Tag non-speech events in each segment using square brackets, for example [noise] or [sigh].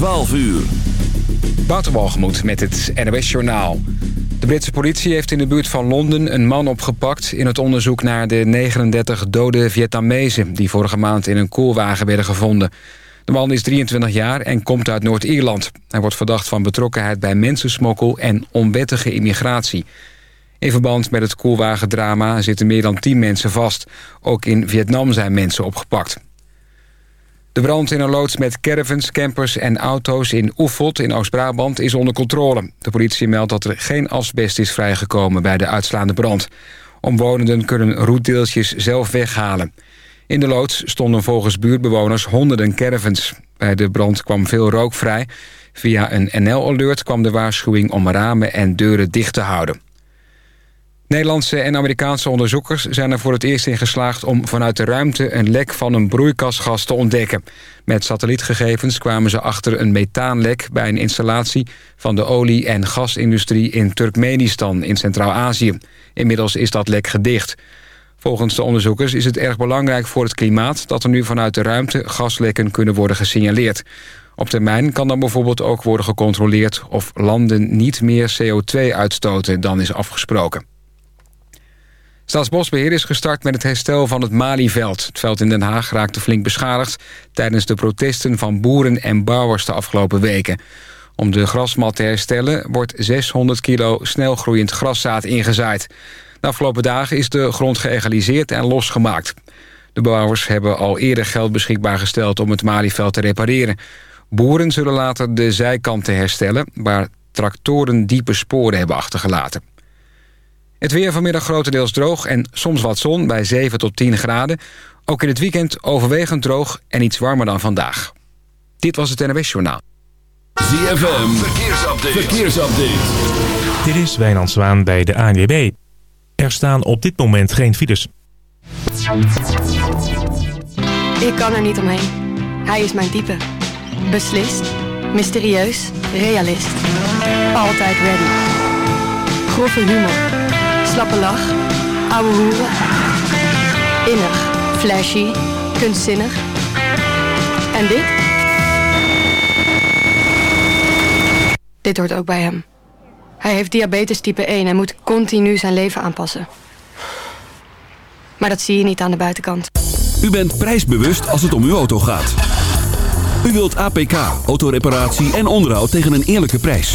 12 uur. Waterbalgemoed met het NOS Journaal. De Britse politie heeft in de buurt van Londen een man opgepakt... in het onderzoek naar de 39 dode Vietnamezen... die vorige maand in een koelwagen werden gevonden. De man is 23 jaar en komt uit Noord-Ierland. Hij wordt verdacht van betrokkenheid bij mensensmokkel en onwettige immigratie. In verband met het koelwagendrama zitten meer dan 10 mensen vast. Ook in Vietnam zijn mensen opgepakt. De brand in een loods met caravans, campers en auto's in Oefeld in Oost-Brabant is onder controle. De politie meldt dat er geen asbest is vrijgekomen bij de uitslaande brand. Omwonenden kunnen roetdeeltjes zelf weghalen. In de loods stonden volgens buurtbewoners honderden caravans. Bij de brand kwam veel rook vrij. Via een NL-alert kwam de waarschuwing om ramen en deuren dicht te houden. Nederlandse en Amerikaanse onderzoekers zijn er voor het eerst in geslaagd... om vanuit de ruimte een lek van een broeikasgas te ontdekken. Met satellietgegevens kwamen ze achter een methaanlek... bij een installatie van de olie- en gasindustrie in Turkmenistan in Centraal-Azië. Inmiddels is dat lek gedicht. Volgens de onderzoekers is het erg belangrijk voor het klimaat... dat er nu vanuit de ruimte gaslekken kunnen worden gesignaleerd. Op termijn kan dan bijvoorbeeld ook worden gecontroleerd... of landen niet meer CO2 uitstoten dan is afgesproken. Staatsbosbeheer is gestart met het herstel van het Malieveld. Het veld in Den Haag raakte flink beschadigd... tijdens de protesten van boeren en bouwers de afgelopen weken. Om de grasmat te herstellen wordt 600 kilo snelgroeiend graszaad ingezaaid. De afgelopen dagen is de grond geëgaliseerd en losgemaakt. De bouwers hebben al eerder geld beschikbaar gesteld om het Malieveld te repareren. Boeren zullen later de zijkanten herstellen... waar tractoren diepe sporen hebben achtergelaten. Het weer vanmiddag grotendeels droog en soms wat zon bij 7 tot 10 graden. Ook in het weekend overwegend droog en iets warmer dan vandaag. Dit was het NWS Journaal. ZFM, verkeersupdate. verkeersupdate. Dit is Wijnand Zwaan bij de ANWB. Er staan op dit moment geen files. Ik kan er niet omheen. Hij is mijn type. Beslist, mysterieus, realist. Altijd ready. Grove humor slappe lach, ouwe hoeren. Innig, flashy, kunstzinnig. En dit? Dit hoort ook bij hem. Hij heeft diabetes type 1 en moet continu zijn leven aanpassen. Maar dat zie je niet aan de buitenkant. U bent prijsbewust als het om uw auto gaat. U wilt APK, autoreparatie en onderhoud tegen een eerlijke prijs.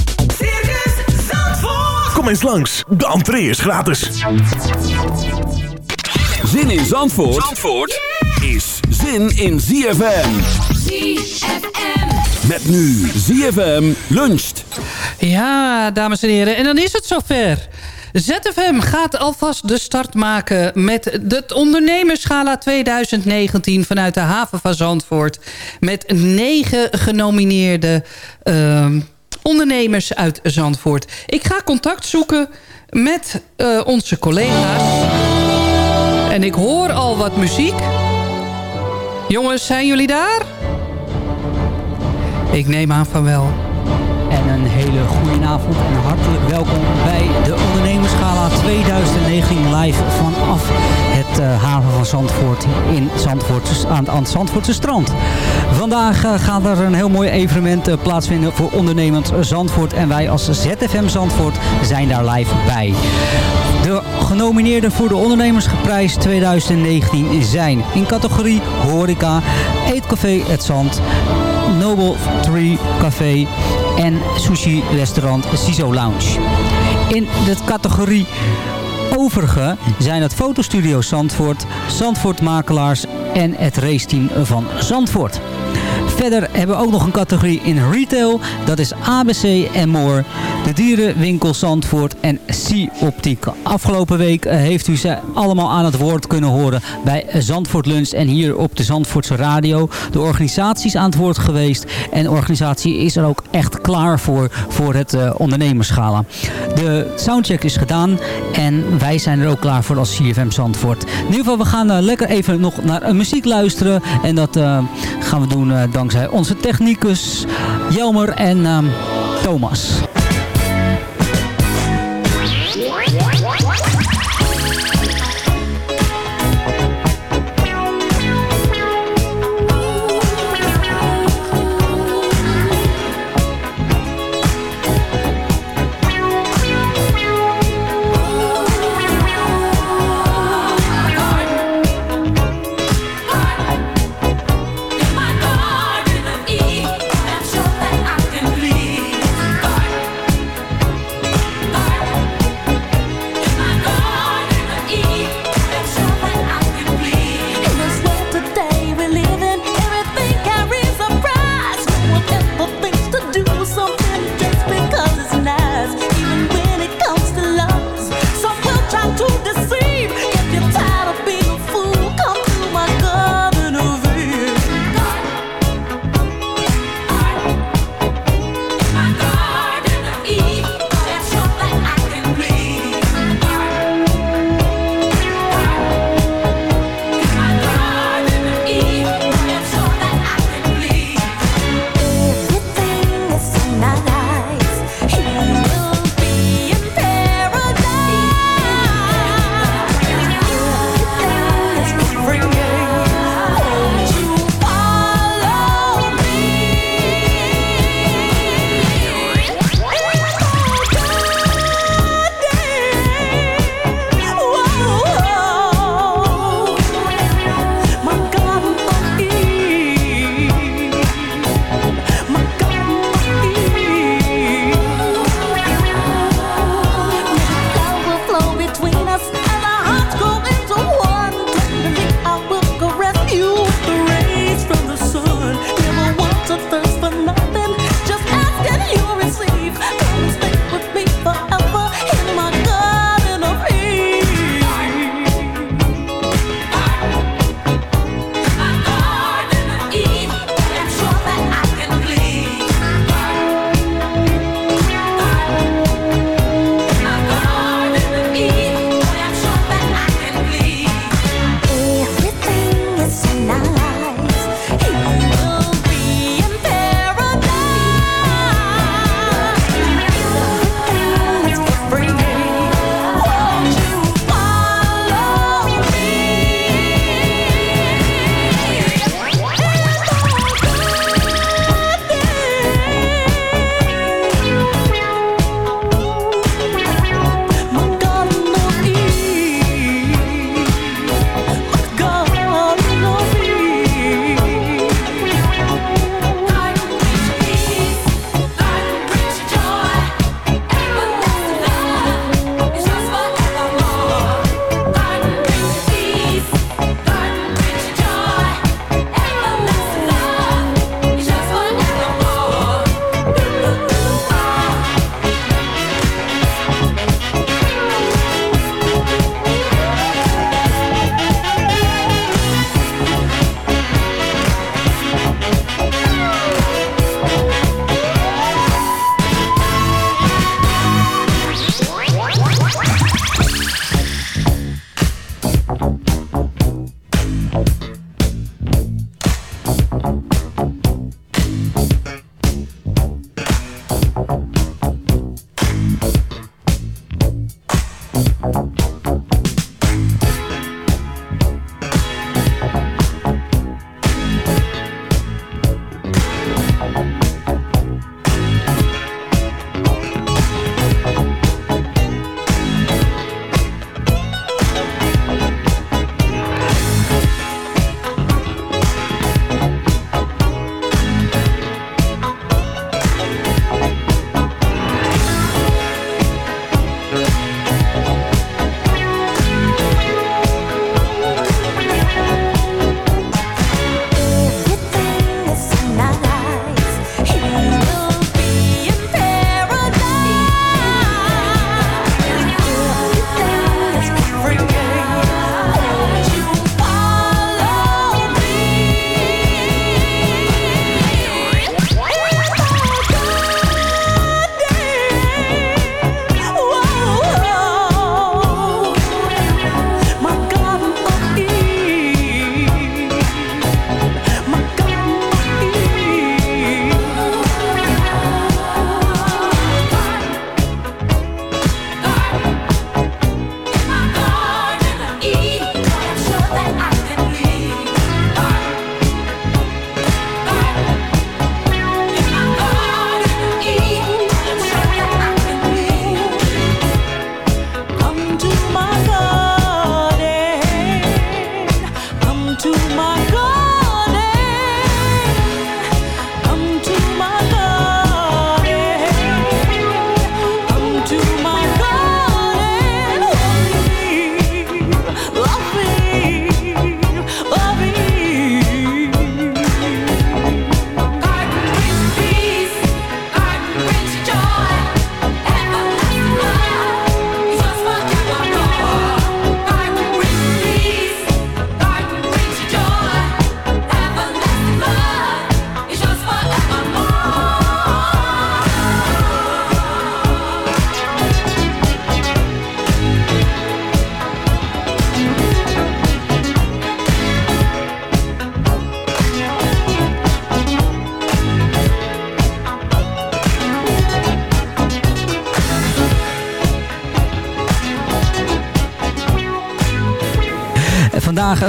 Kom eens langs, de entree is gratis. Zin in Zandvoort, Zandvoort is zin in ZFM. Met nu ZFM luncht. Ja, dames en heren. En dan is het zover. ZFM gaat alvast de start maken met de ondernemerschala 2019 vanuit de haven van Zandvoort. Met negen genomineerde ehm, ondernemers uit Zandvoort. Ik ga contact zoeken met eh, onze collega's. En ik hoor al wat muziek. Jongens, zijn jullie daar? Ik neem aan van wel. En een hele goede avond en hartelijk welkom bij de Ondernemerschala 2019 live vanaf het uh, haven van Zandvoort in Zandvoort aan, het Zandvoortse strand. Vandaag uh, gaat er een heel mooi evenement uh, plaatsvinden voor ondernemend Zandvoort en wij als ZFM Zandvoort zijn daar live bij. De genomineerden voor de Ondernemersprijs 2019 zijn in categorie Horeca, Eetcafé Het Zand, Noble Tree Café en sushi restaurant Siso Lounge. In de categorie overige zijn het fotostudio Zandvoort, Zandvoort Makelaars en het raceteam van Zandvoort. Verder hebben we ook nog een categorie in retail. Dat is ABC en More. De dierenwinkel Zandvoort en Sea Optiek. Afgelopen week heeft u ze allemaal aan het woord kunnen horen bij Zandvoort Lunch en hier op de Zandvoortse radio. De organisatie is aan het woord geweest en de organisatie is er ook echt klaar voor, voor het uh, ondernemerschala. De soundcheck is gedaan en wij zijn er ook klaar voor als CFM Zandvoort. In ieder geval, we gaan uh, lekker even nog naar uh, muziek luisteren en dat gaan we doen dankzij onze technicus Jelmer en um, Thomas.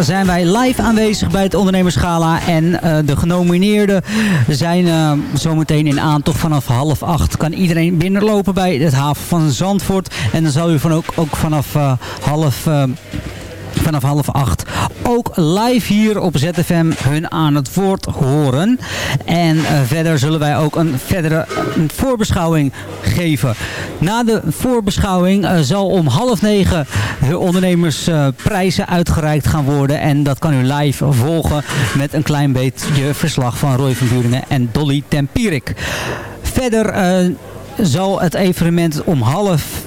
Zijn wij live aanwezig bij het Ondernemerschala. En eh, de genomineerden zijn eh, zometeen in aantocht vanaf half acht. Kan iedereen binnenlopen bij het haven van Zandvoort. En dan zal u van ook, ook vanaf eh, half vanaf half acht ook live hier op ZFM hun aan het woord horen. En uh, verder zullen wij ook een verdere voorbeschouwing geven. Na de voorbeschouwing uh, zal om half negen de ondernemersprijzen uh, uitgereikt gaan worden. En dat kan u live volgen met een klein beetje verslag van Roy van Buringen en Dolly Tempierik. Verder zal het evenement om half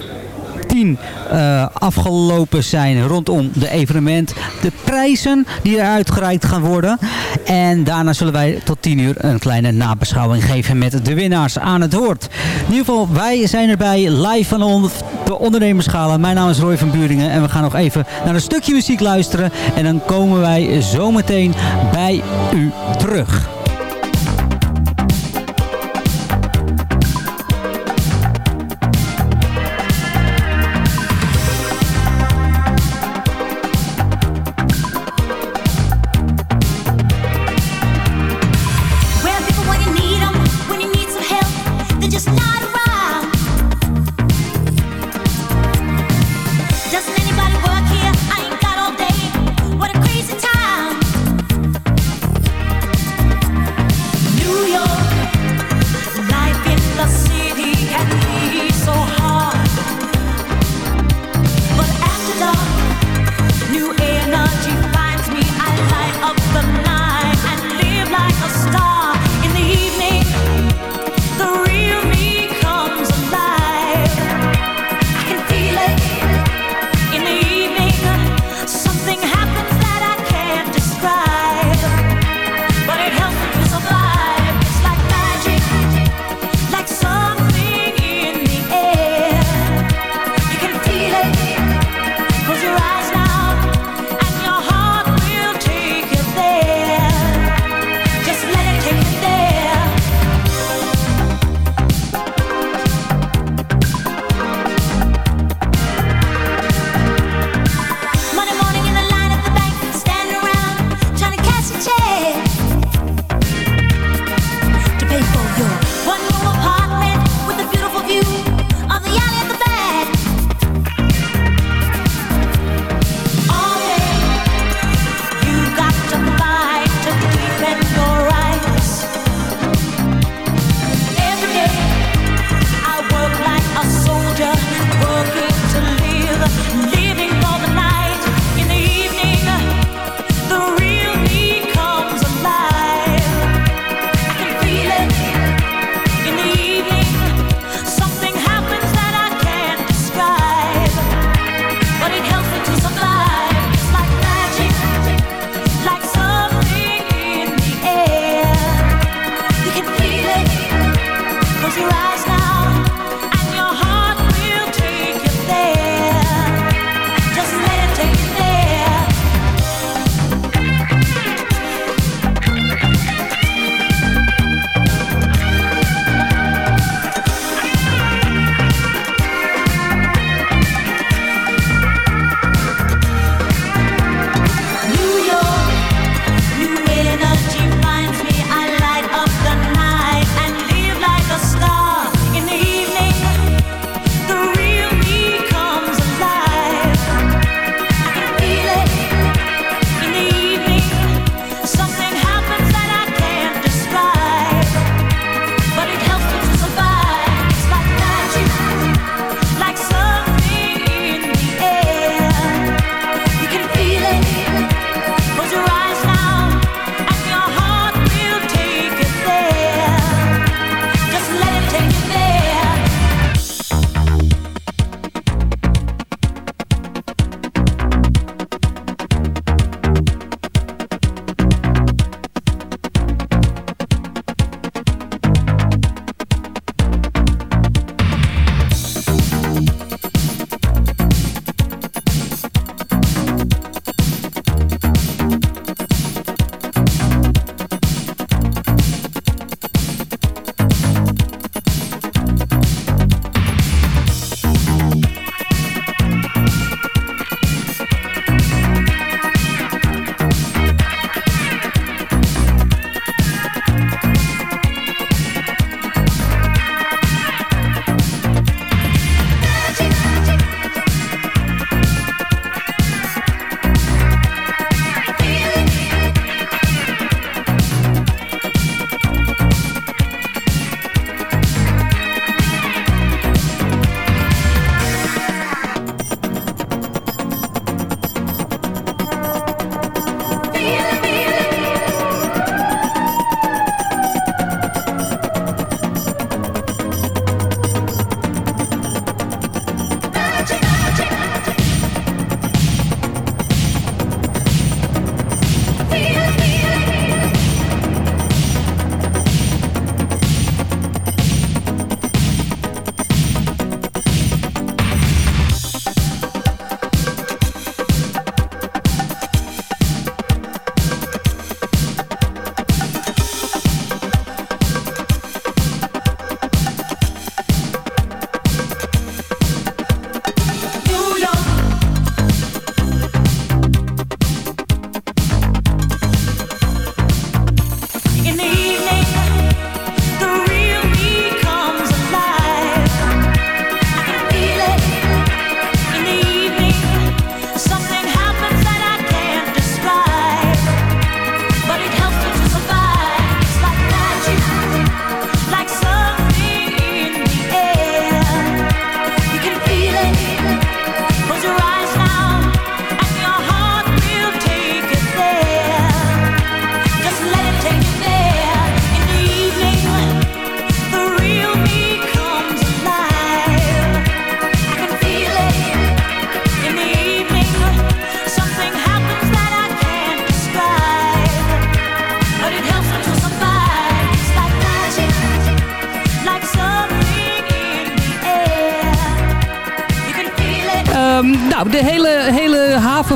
10 uh, afgelopen zijn rondom de evenement. De prijzen die er uitgereikt gaan worden. En daarna zullen wij tot 10 uur een kleine nabeschouwing geven met de winnaars aan het woord. In ieder geval, wij zijn erbij live van on de ondernemerschalen. Mijn naam is Roy van Buringen en we gaan nog even naar een stukje muziek luisteren. En dan komen wij zometeen bij u terug.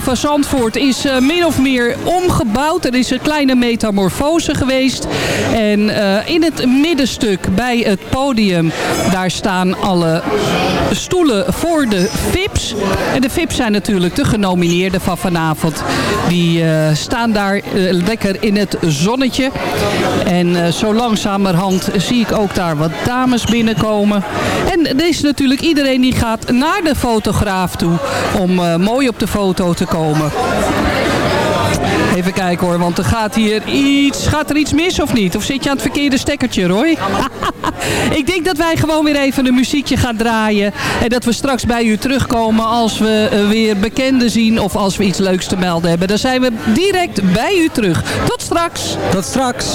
Van Zandvoort is eh, min of meer omgebouwd. Er is een kleine metamorfose geweest. En eh, in het middenstuk bij het podium, daar staan alle stoelen voor de VIP's. En de VIP's zijn natuurlijk de genomineerden van vanavond. Die eh, staan daar lekker in het zonnetje. En zo langzamerhand zie ik ook daar wat dames binnenkomen. En is natuurlijk iedereen die gaat naar de fotograaf toe om mooi op de foto te komen. Even kijken hoor, want er gaat hier iets, gaat er iets mis of niet? Of zit je aan het verkeerde stekkertje, Roy? [laughs] Ik denk dat wij gewoon weer even een muziekje gaan draaien. En dat we straks bij u terugkomen als we eh, weer bekenden zien of als we iets leuks te melden hebben. Dan zijn we direct bij u terug. Tot straks. Tot straks.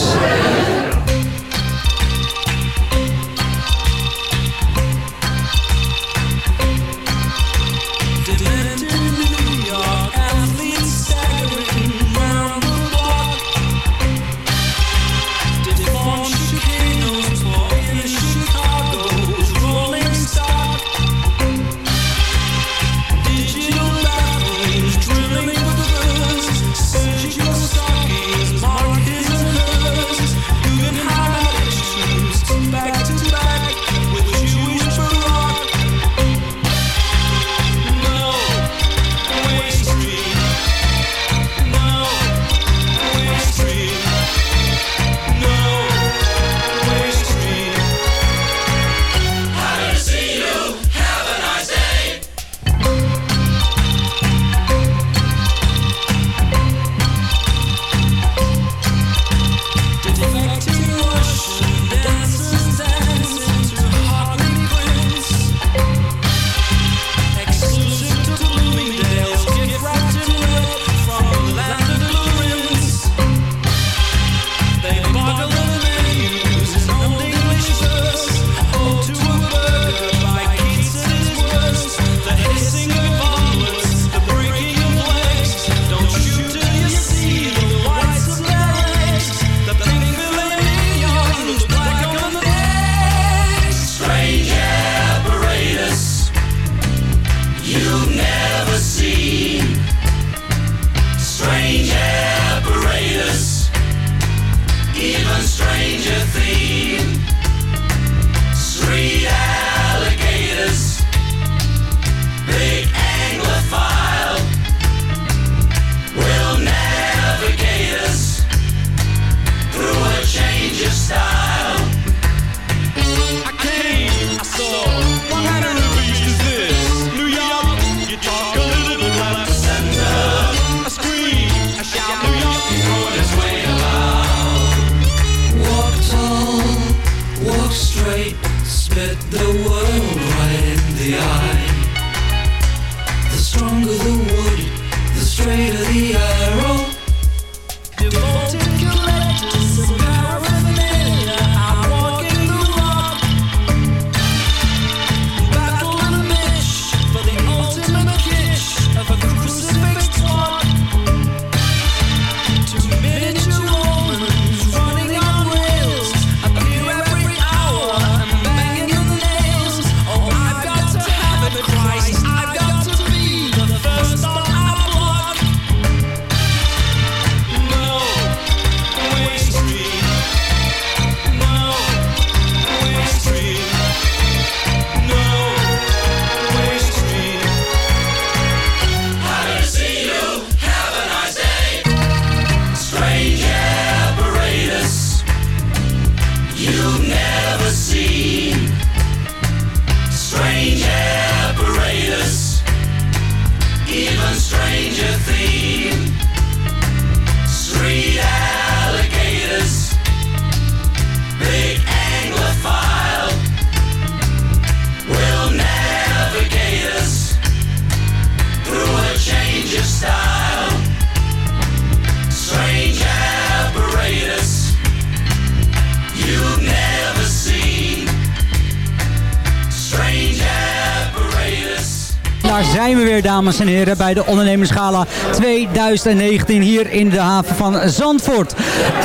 Weer, dames en heren, bij de Ondernemerschala 2019 hier in de haven van Zandvoort.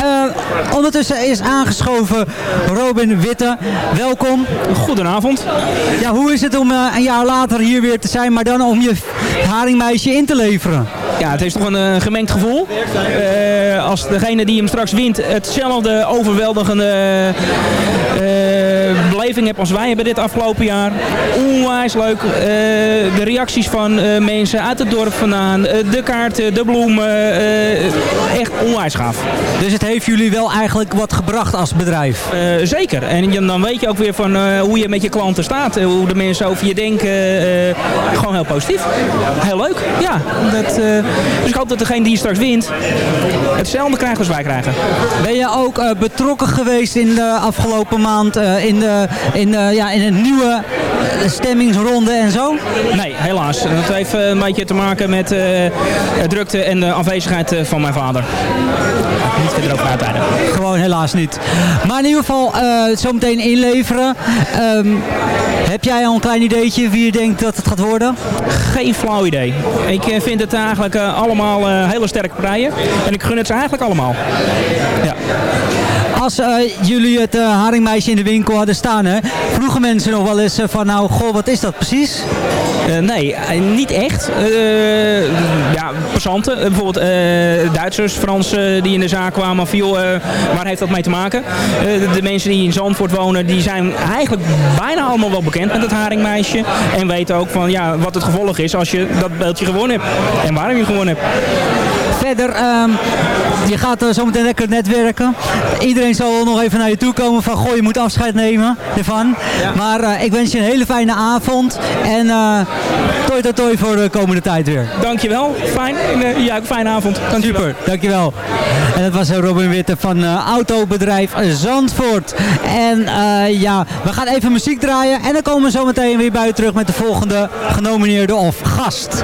Eh, ondertussen is aangeschoven Robin Witte. Welkom. Goedenavond. Ja, hoe is het om eh, een jaar later hier weer te zijn, maar dan om je haringmeisje in te leveren? Ja, het is toch een eh, gemengd gevoel. Als degene die hem straks wint hetzelfde overweldigende beleving hebt als wij hebben dit afgelopen jaar. Onwijs leuk. Eh, de reacties van eh, mensen uit het dorp vandaan. eh, de kaarten, de bloemen. echt onwijs gaaf. Dus het heeft jullie wel eigenlijk wat gebracht als bedrijf? Zeker. En dan weet je ook weer van hoe je met je klanten staat. hoe de mensen over je denken. gewoon heel positief. Heel leuk. Ja. Dat, dus ik hoop dat degene die straks wint hetzelfde krijgt als wij krijgen. Ben je ook betrokken geweest in de afgelopen maand in, de, in, de, ja, in een nieuwe eh, stemmingsronde en zo? Nee, helaas. Dat heeft eh, een beetje te maken met eh, drukte en de afwezigheid eh, van mijn vader. Niet verder over uitweiden. Gewoon helaas niet. Maar in ieder geval eh zometeen inleveren. Ehm, heb jij al een klein ideetje wie je denkt dat het gaat worden? Geen flauw idee. Ik eh, vind het eigenlijk eh, allemaal eh, hele sterke partijen. En ik gun het ze eigenlijk allemaal. Ja. Als eh, jullie het eh, haringmeisje in de winkel hadden staan, hè, vroegen mensen nog wel eens eh, van nou, goh, wat is dat precies? Nee, niet echt. Ja, passanten, bijvoorbeeld Duitsers, Fransen die in de zaak kwamen eh, waar heeft dat mee te maken? De, de mensen die in Zandvoort wonen, die zijn eigenlijk bijna allemaal wel bekend met het haringmeisje. En weten ook van ja, wat het gevolg is als je dat beeldje gewonnen hebt. En waarom je gewonnen hebt. Verder, ehm, je gaat uh, zometeen lekker netwerken. Iedereen zal nog even naar je toe komen van, goh, je moet afscheid nemen ervan. Maar eh, ik wens je een hele fijne avond. En eh toi toi toi voor de komende tijd weer. Dankjewel, fijn. En, ook een fijne avond. Dankjewel. Super, dankjewel. En dat was Robin Witte van autobedrijf Zandvoort. En ja, we gaan even muziek draaien. En dan komen we zo meteen weer bij u terug met de volgende genomineerde of gast.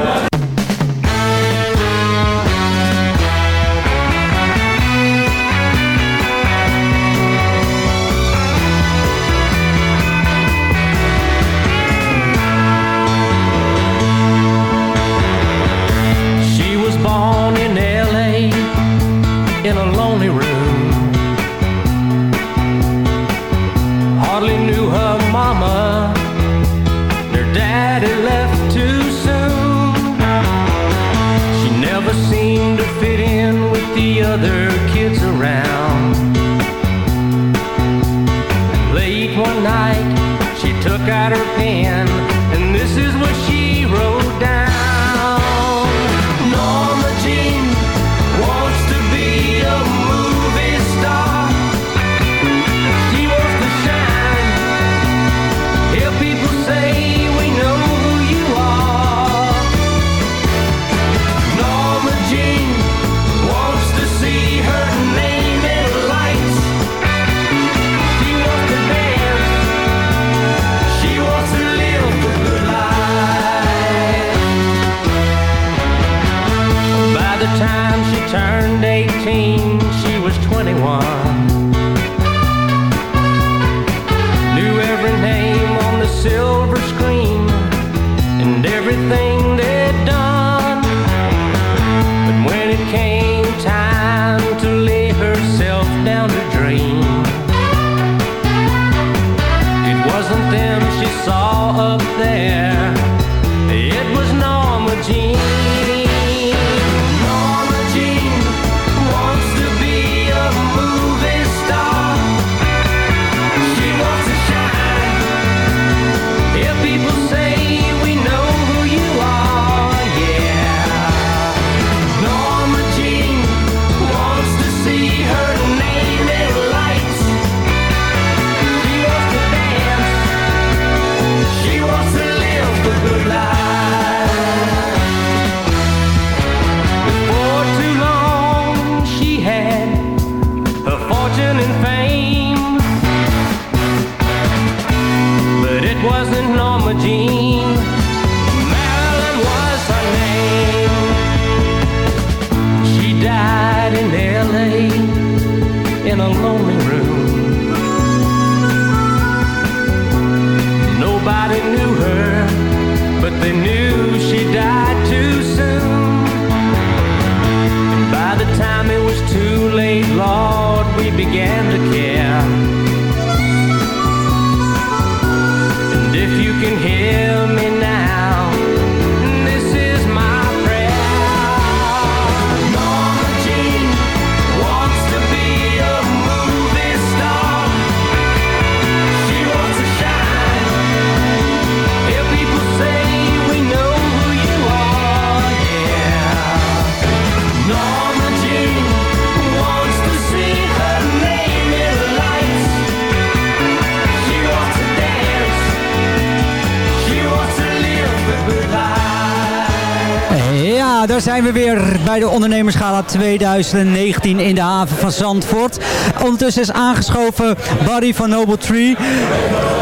Ja, daar zijn we weer bij de Ondernemerschala 2019 in de haven van Zandvoort. Ondertussen is aangeschoven Barry van Noble Tree.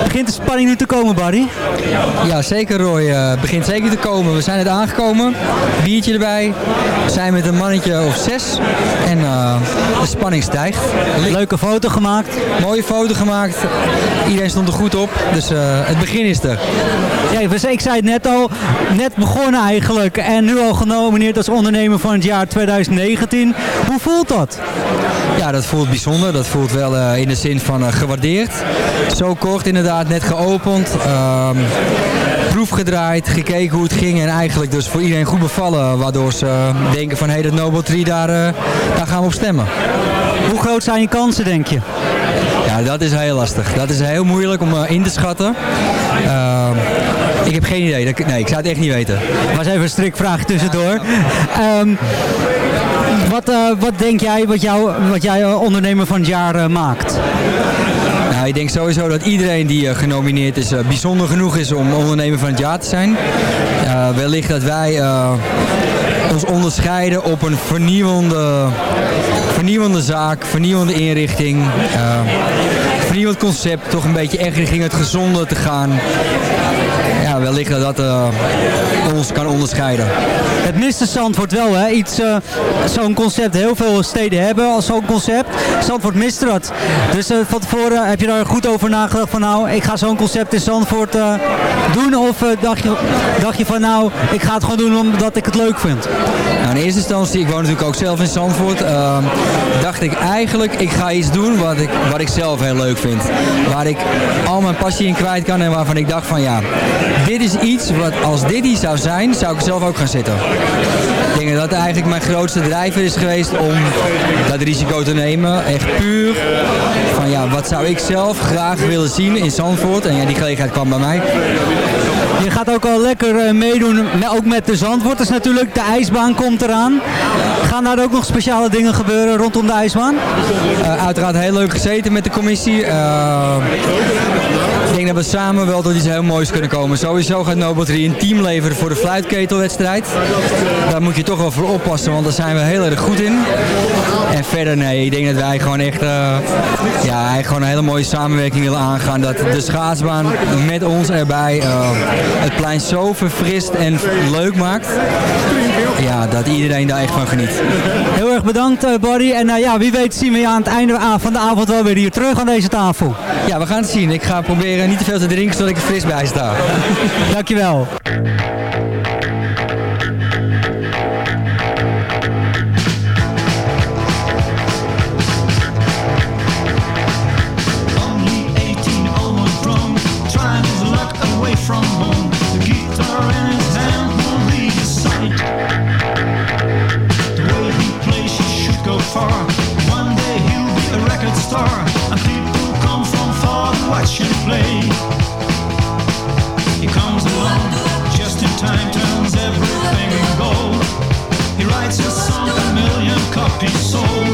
Begint de spanning nu te komen, Barry? Ja, zeker Roy. Het begint zeker te komen. We zijn net aangekomen. Biertje erbij. We zijn met een mannetje of zes. En eh, de spanning stijgt. Leuke foto gemaakt. Mooie foto gemaakt. Iedereen stond er goed op. Dus eh, het begin is er. Ja, ik zei het net al, net begonnen eigenlijk. En nu al genomineerd als ondernemer van het jaar 2019. Hoe voelt dat? Ja, dat voelt bijzonder. Dat voelt wel eh, in de zin van eh, gewaardeerd. Zo kort inderdaad, net geopend. Ehm, proef gedraaid, gekeken hoe het ging. En eigenlijk dus voor iedereen goed bevallen. Waardoor ze eh, denken van, hé, hey, dat Nobel 3, daar, daar gaan we op stemmen. Hoe groot zijn je kansen, denk je? Ja, dat is heel lastig. Dat is heel moeilijk om in te schatten. Ehm, ik heb geen idee. Nee, ik zou het echt niet weten. was even een strikvraag tussendoor. Ehm, wat, eh, wat denk jij wat, jou, wat jij eh, ondernemer van het jaar eh, maakt? Nou, ik denk sowieso dat iedereen die genomineerd is bijzonder genoeg is om ondernemer van het jaar te zijn. Wellicht dat wij ons onderscheiden op een vernieuwende, vernieuwende zaak, vernieuwende inrichting. vernieuwend concept, toch een beetje echt richting het gezonde te gaan. Wellicht dat eh, ons kan onderscheiden. Het miste Zandvoort wel, hè? Iets, eh, zo'n concept. Heel veel steden hebben al zo'n concept. Zandvoort miste dat. Dus eh, van tevoren heb je daar goed over nagedacht van nou, ik ga zo'n concept in Zandvoort doen. Of dacht, je, dacht je van nou, ik ga het gewoon doen omdat ik het leuk vind? Nou, in eerste instantie, ik woon natuurlijk ook zelf in Zandvoort, ehm, dacht ik eigenlijk, ik ga iets doen wat ik, wat ik zelf heel leuk vind. Waar ik al mijn passie in kwijt kan en waarvan ik dacht van ja, dit is iets wat als dit iets zou zijn, zou ik zelf ook gaan zitten. Ik denk dat dat eigenlijk mijn grootste drijver is geweest om dat risico te nemen. Echt puur van ja, wat zou ik zelf graag willen zien in Zandvoort. En ja, die gelegenheid kwam bij mij. Je gaat ook al lekker eh, meedoen, met- ook met de Zandvoorters natuurlijk. De ijsbaan komt eraan. Gaan daar ook nog speciale dingen gebeuren rondom de ijsbaan? Eh, uiteraard heel leuk gezeten met de commissie. Eh, dat we samen wel tot iets heel moois kunnen komen. Sowieso gaat Nobel 3 een team leveren voor de fluitketelwedstrijd. Daar moet je toch wel voor oppassen, want daar zijn we heel erg goed in. En verder nee, ik denk dat wij gewoon echt eh, ja, gewoon een hele mooie samenwerking willen aangaan. Dat de schaatsbaan met ons erbij eh, het plein zo verfrist en leuk maakt. Ja, dat iedereen daar echt van geniet. Heel erg bedankt, eh, Barry. En ja, wie weet zien we je aan het einde van de avond wel weer hier terug aan deze tafel. Ja, we gaan het zien. Ik ga proberen niet te veel te drinken zodat ik er fris bij sta. Dankjewel. Only 18, almost grown, trying his luck away from home. The guitar in his hand will lead his sight. The way he plays, he should go far. One day he'll be record star, watch him play. He comes along just in time, turns everything gold. He writes a song, a million copies sold.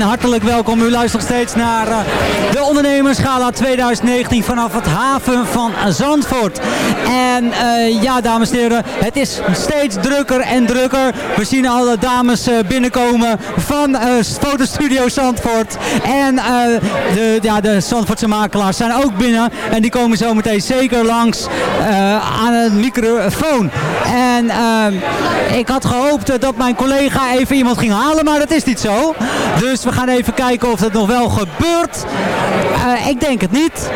En hartelijk welkom. U luistert nog steeds naar eh, de Ondernemersgala 2019 vanaf het haven van Zandvoort. En eh, ja, dames en heren, het is steeds drukker en drukker. We zien alle dames eh, binnenkomen van eh, fotostudio Zandvoort. En de, ja, de Zandvoortse makelaars zijn ook binnen. En die komen zo meteen zeker langs aan een microfoon. En ik had gehoopt dat mijn collega even iemand ging halen, maar dat is niet zo. Dus we gaan even kijken of dat nog wel gebeurt. Eh, ik denk het niet.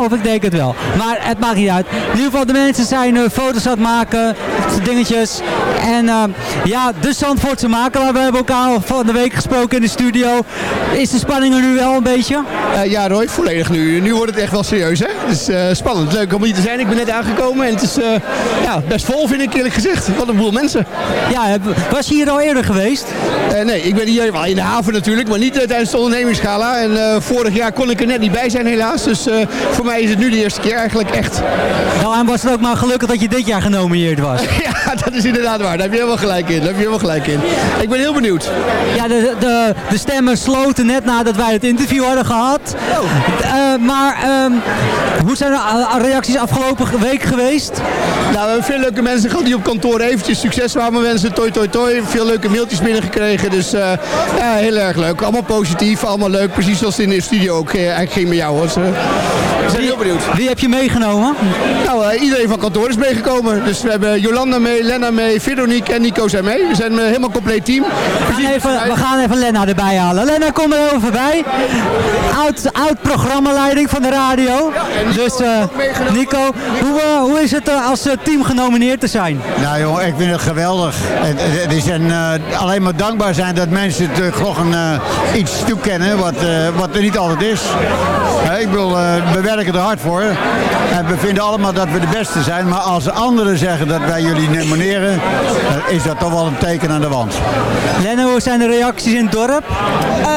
Of ik denk het wel. Maar het maakt niet uit. In ieder geval, de mensen zijn eh, foto's aan het maken. Dingetjes. En eh, ja, de Zandvoortse makelaar. We hebben elkaar al van de week gesproken in de studio. Is de spanning er nu wel een beetje? Ja, Roy, volledig nu. Nu wordt het echt wel serieus, hè? Het is spannend. Leuk om hier te zijn. Ik ben net aangekomen en het is ja, best vol, vind ik eerlijk gezegd. Wat een boel mensen. Ja, was je hier al eerder geweest? Nee, ik ben hier wel in de haven natuurlijk, maar niet tijdens de ondernemingsgala. En vorig jaar kon ik er net niet bij zijn helaas. Dus eh, voor mij is het nu de eerste keer eigenlijk echt. Nou, en was het ook maar gelukkig dat je dit jaar genomineerd was. [laughs] ja, dat is inderdaad waar. Daar heb je helemaal gelijk in. Daar heb je helemaal gelijk in. Ik ben heel benieuwd. Ja, de, de, de stemmen sloten net nadat wij het interview hadden gehad. Eh, maar ehm, hoe zijn de eh, reacties afgelopen week geweest? Nou, we hebben veel leuke mensen gehad die op kantoor eventjes succes waren wensen. Toi, toi, toi. Veel leuke mailtjes binnengekregen. Dus ja, heel erg leuk. Allemaal positief, allemaal leuk. Precies zoals in de studio ook eigenlijk ging met jou. Dus, eh, we zijn heel benieuwd. Wie heb je meegenomen? Nou, eh, iedereen van kantoor is meegekomen. Dus we hebben Jolanda mee, Lena mee, Veronique en Nico zijn mee. We zijn een helemaal compleet team. We gaan, even, we gaan even Lena erbij halen. Lena, kom er even voorbij. Oud, oud programmaleiding van de radio. Dus eh, Nico, hoe, eh, hoe is het eh, als eh, team genomineerd te zijn? Nou jongen, ik vind het geweldig. Het, het is een, eh, alleen maar dankbaar zijn dat mensen het uh, eh, iets toekennen wat, eh, wat er niet altijd is. Hè, ik bedoel, eh, we werken er hard voor. En we vinden allemaal dat we de beste zijn. Maar als anderen zeggen dat wij jullie nomineren, eh, is dat toch wel een teken aan de wand. Lena, hoe zijn de reacties in het dorp? Eh,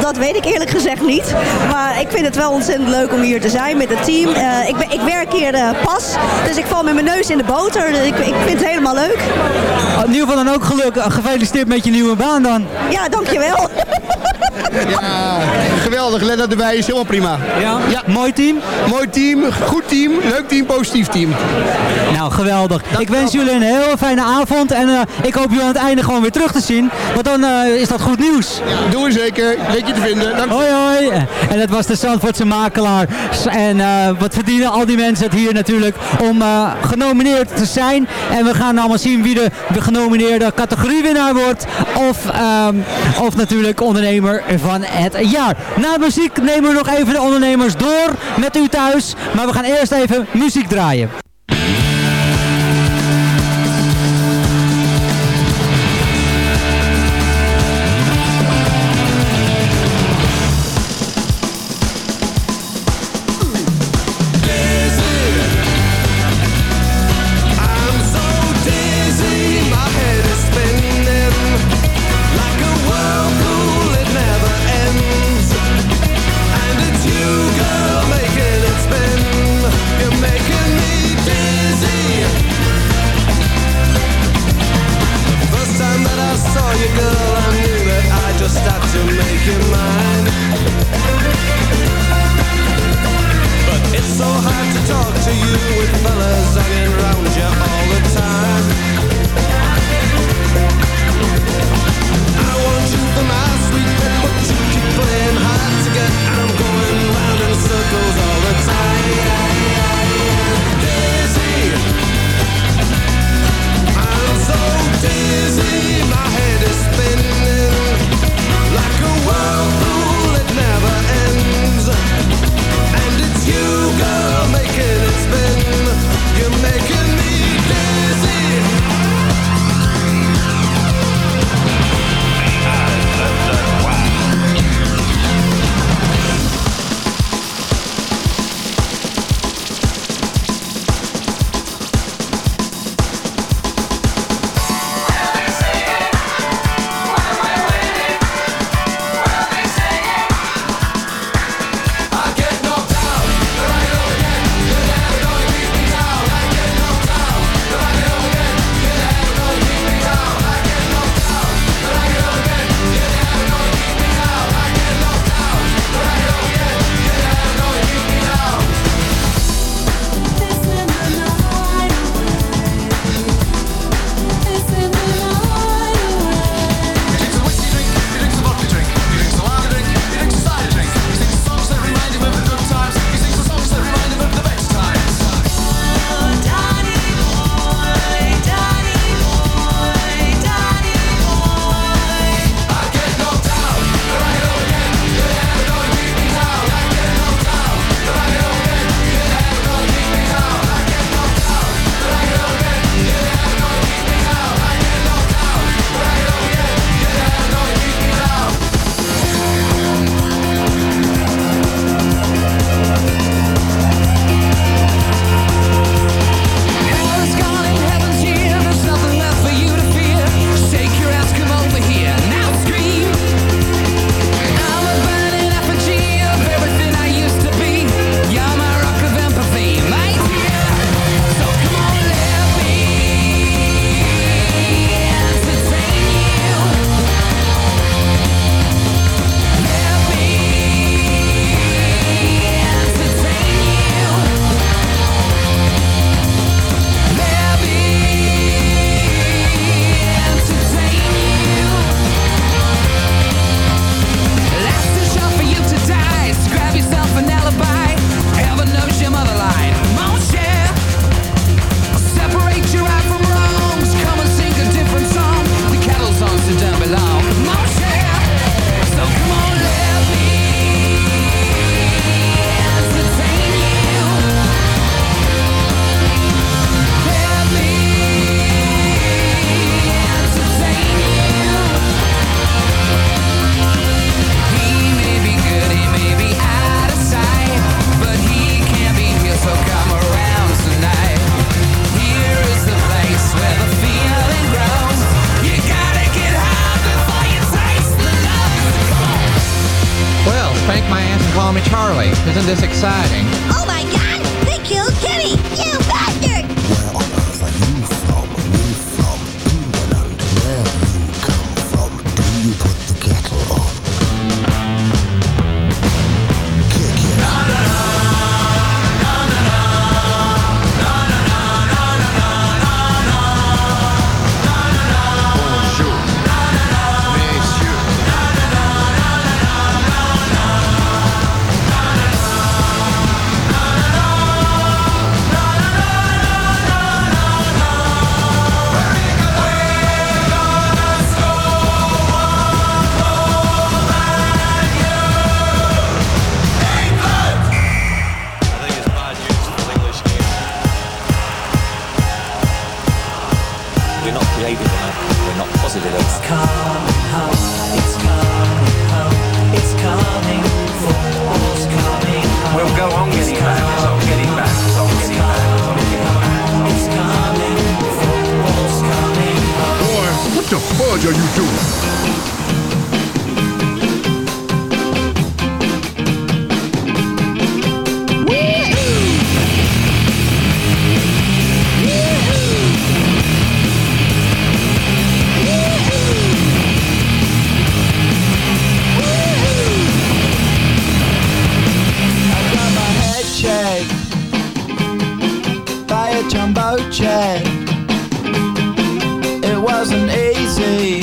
dat weet ik eerlijk gezegd niet. Maar ik vind het wel ontzettend leuk om hier te zijn met het team. Eh, ik, ben, ik werk hier eh, pas, dus ik val met mijn neus in de boter. Dus ik, ik vind het helemaal leuk. In ieder geval dan ook geluk. eh, Gefeliciteerd met je nieuwe baan dan. Ja, dankjewel. Ja, geweldig. Lena erbij is helemaal prima. Ja? ja. Mooi team? Mooi team, goed team, leuk team, positief team. Nou, geweldig. Ik wens jullie een heel fijne avond. En eh, ik hoop jullie aan het einde gewoon weer terug te zien. Want dan eh, is dat goed nieuws. Ja, doen we zeker. Weet je te vinden. Dank Hoi, hoi. En dat was de Zandvoortse makelaar. En eh, wat verdienen al die mensen het hier natuurlijk om genomineerd te zijn. En we gaan allemaal zien wie de, de genomineerde categoriewinnaar wordt. Of, ehm, of natuurlijk ondernemer van het jaar. Na muziek nemen we nog even de ondernemers door met u thuis. Maar we gaan eerst even muziek draaien. isn't this exciting? jumbo jet. It wasn't easy.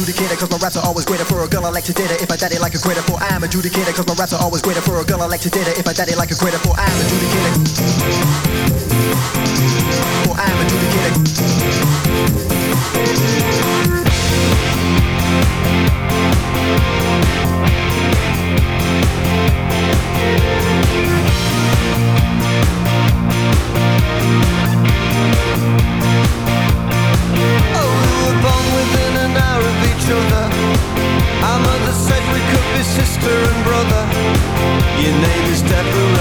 adjudicator cause my raps are always greater. For a girl I like to data if I daddy like a greater for I am adjudicator cause my raps are always greater. For a girl I like to data if I daddy like a greater for I am adjudicator. Your name is Deborah.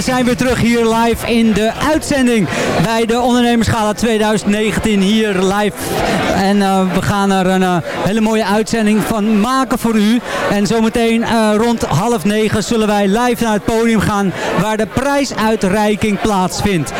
Zijn weer terug hier live in de uitzending bij de Ondernemerschala 2019 hier live. En eh, we gaan er een eh, hele mooie uitzending van maken voor u. En zometeen eh, rond half negen zullen wij live naar het podium gaan waar de prijsuitreiking plaatsvindt.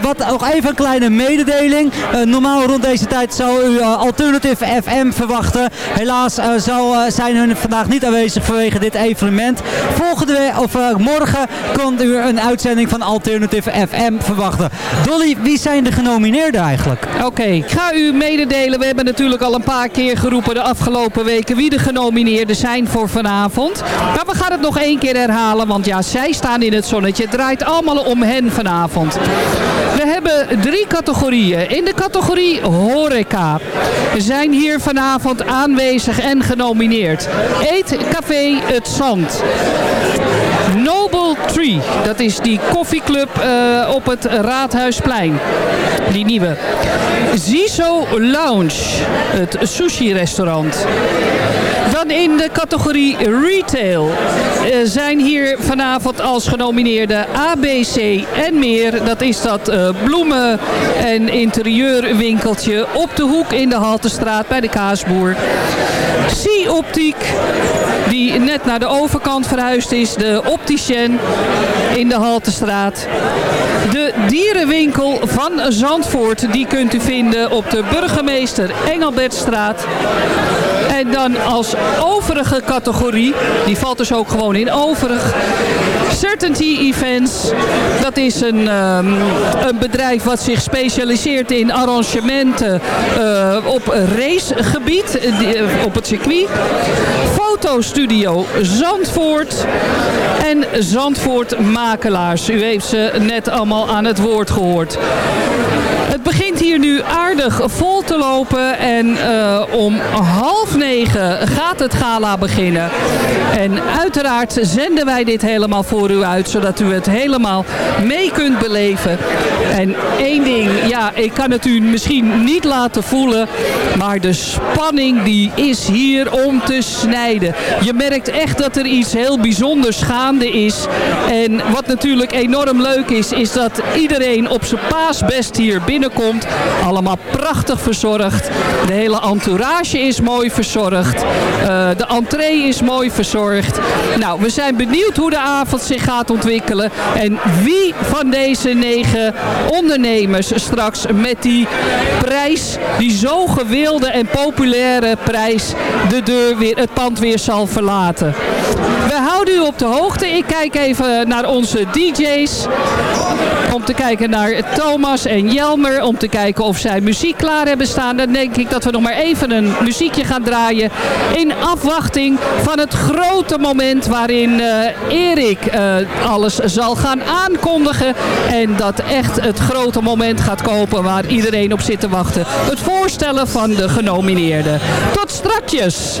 Wat nog even een kleine mededeling. Normaal rond deze tijd zou u Alternative FM verwachten. Helaas zou, zijn hun vandaag niet aanwezig vanwege dit evenement. Volgende of morgen kunt u een uitzending van Alternative FM verwachten. Wie zijn de genomineerden eigenlijk? Oké, ik ga u mededelen. We hebben natuurlijk al een paar keer geroepen de afgelopen weken wie de genomineerden zijn voor vanavond. Maar we gaan het nog één keer herhalen, want ja, zij staan in het zonnetje. Het draait allemaal om hen vanavond. We hebben drie categorieën. In de categorie horeca zijn hier vanavond aanwezig en genomineerd. Eet Café Het Zand. Tree, dat is die koffieclub eh, op het Raadhuisplein. Die nieuwe. Ziso Lounge, het sushi-restaurant. Dan in de categorie retail eh, zijn hier vanavond als genomineerde ABC en meer. Dat is dat eh, bloemen- en interieurwinkeltje op de hoek in de Haltestraat bij de Kaasboer. Sea Optiek, die net naar de overkant verhuisd is. De Opticien in de Haltestraat. De dierenwinkel van Zandvoort, die kunt u vinden op de Burgemeester Engelbertstraat. En dan als overige categorie, die valt dus ook gewoon in overig. Certainty Events, dat is een, ehm, een bedrijf wat zich specialiseert in arrangementen eh, op racegebied, eh, eh, op het circuit. Fotostudio Zandvoort en Zandvoort Makelaars. U heeft ze net allemaal aan het woord gehoord. Begint hier nu aardig vol te lopen en eh, om half negen gaat het gala beginnen. En uiteraard zenden wij dit helemaal voor u uit, zodat u het helemaal mee kunt beleven. En één ding, ja, ik kan het u misschien niet laten voelen, maar de spanning die is hier om te snijden. Je merkt echt dat er iets heel bijzonders gaande is. En wat natuurlijk enorm leuk is, is dat iedereen op zijn paasbest hier binnenkomt. Allemaal prachtig verzorgd. De hele entourage is mooi verzorgd. Eh, de entree is mooi verzorgd. Nou, we zijn benieuwd hoe de avond zich gaat ontwikkelen. En wie van deze negen ondernemers straks met die prijs, die zo gewilde en populaire prijs, de deur weer, het pand weer zal verlaten. We houden u op de hoogte. Ik kijk even naar onze DJ's. Om te kijken naar Thomas en Jelmer. Om te kijken of zij muziek klaar hebben staan. Dan denk ik dat we nog maar even een muziekje gaan draaien. In afwachting van het grote moment waarin eh, Erik eh, alles zal gaan aankondigen. En dat echt het grote moment gaat kopen waar iedereen op zit te wachten. Het voorstellen van de genomineerden. Tot strakjes!